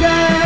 Yeah!